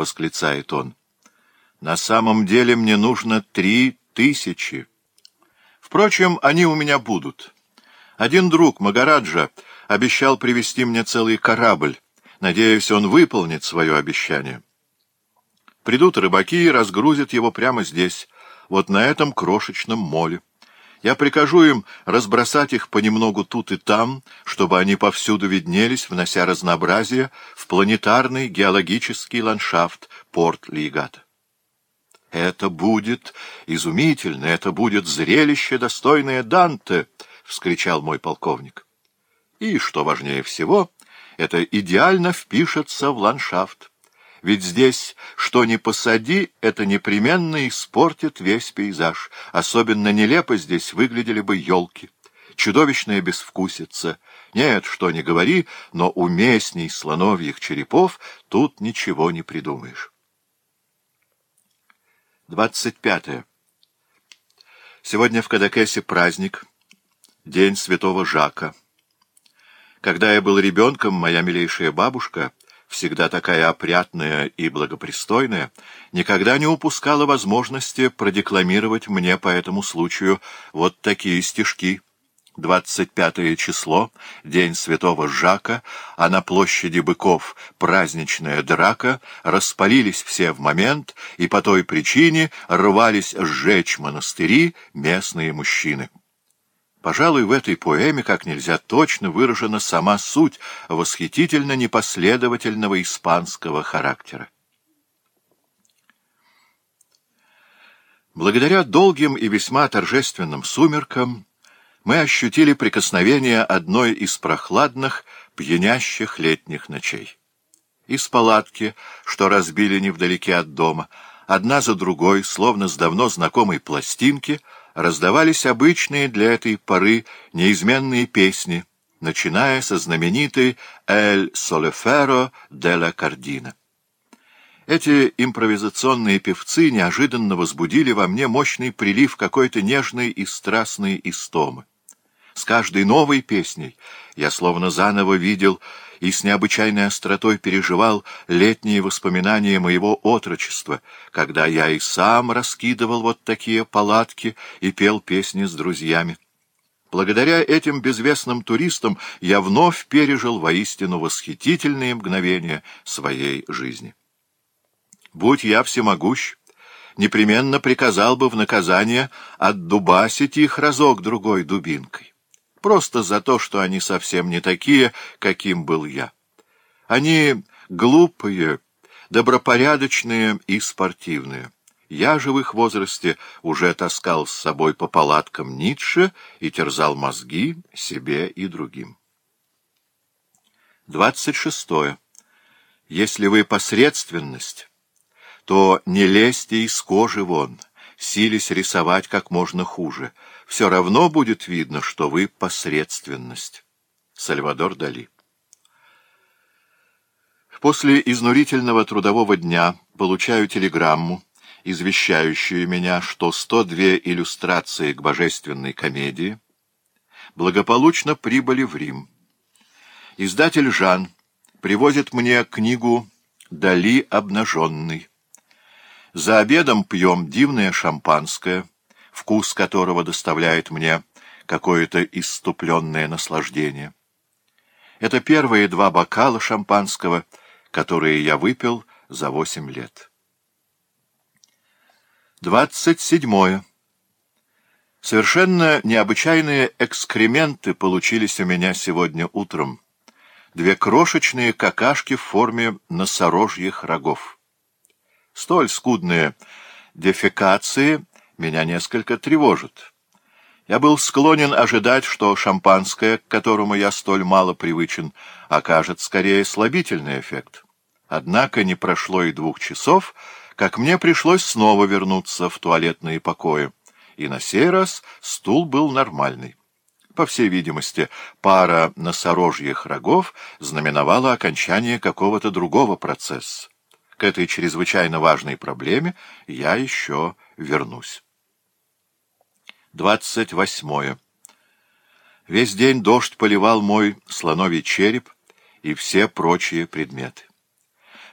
восклицает он. «На самом деле мне нужно три тысячи. Впрочем, они у меня будут. Один друг, Магараджа, обещал привезти мне целый корабль. Надеюсь, он выполнит свое обещание. Придут рыбаки и разгрузят его прямо здесь, вот на этом крошечном моле. Я прикажу им разбросать их понемногу тут и там, чтобы они повсюду виднелись, внося разнообразие в планетарный геологический ландшафт порт Лиегата. «Это будет изумительно, это будет зрелище, достойное Данте!» — вскричал мой полковник. «И, что важнее всего, это идеально впишется в ландшафт». Ведь здесь, что ни посади, это непременно испортит весь пейзаж. Особенно нелепо здесь выглядели бы елки. Чудовищная безвкусица. Нет, что ни говори, но уместней слоновьих черепов тут ничего не придумаешь. Двадцать пятое. Сегодня в Кадакесе праздник, День Святого Жака. Когда я был ребенком, моя милейшая бабушка — всегда такая опрятная и благопристойная, никогда не упускала возможности продекламировать мне по этому случаю вот такие стишки. 25 число, день святого Жака, а на площади быков праздничная драка, распалились все в момент, и по той причине рвались сжечь монастыри местные мужчины. Пожалуй, в этой поэме как нельзя точно выражена сама суть восхитительно непоследовательного испанского характера. Благодаря долгим и весьма торжественным сумеркам мы ощутили прикосновение одной из прохладных, пьянящих летних ночей. Из палатки, что разбили невдалеке от дома, одна за другой, словно с давно знакомой пластинки, раздавались обычные для этой поры неизменные песни, начиная со знаменитой «Эль Солеферо де ла Кардина». Эти импровизационные певцы неожиданно возбудили во мне мощный прилив какой-то нежной и страстной истомы. С каждой новой песней я словно заново видел и с необычайной остротой переживал летние воспоминания моего отрочества, когда я и сам раскидывал вот такие палатки и пел песни с друзьями. Благодаря этим безвестным туристам я вновь пережил воистину восхитительные мгновения своей жизни. Будь я всемогущ, непременно приказал бы в наказание отдубасить их разок-другой дубинкой. Просто за то, что они совсем не такие, каким был я. Они глупые, добропорядочные и спортивные. Я же в их возрасте уже таскал с собой по палаткам Ницше и терзал мозги себе и другим. 26. Если вы посредственность, то не лезьте из кожи вон — сились рисовать как можно хуже. Все равно будет видно, что вы посредственность. Сальвадор Дали После изнурительного трудового дня получаю телеграмму, извещающую меня, что 102 иллюстрации к божественной комедии благополучно прибыли в Рим. Издатель Жан привозит мне книгу «Дали обнаженный». За обедом пьем дивное шампанское, вкус которого доставляет мне какое-то иступленное наслаждение. Это первые два бокала шампанского, которые я выпил за восемь лет. Двадцать седьмое. Совершенно необычайные экскременты получились у меня сегодня утром. Две крошечные какашки в форме носорожьих рогов. Столь скудные дефекации меня несколько тревожат. Я был склонен ожидать, что шампанское, к которому я столь мало привычен, окажет скорее слабительный эффект. Однако не прошло и двух часов, как мне пришлось снова вернуться в туалетные покои. И на сей раз стул был нормальный. По всей видимости, пара носорожьих рогов знаменовала окончание какого-то другого процесса к этой чрезвычайно важной проблеме я еще вернусь. 28. Весь день дождь поливал мой слоновий череп и все прочие предметы.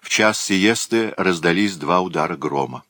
В час сиесты раздались два удара грома.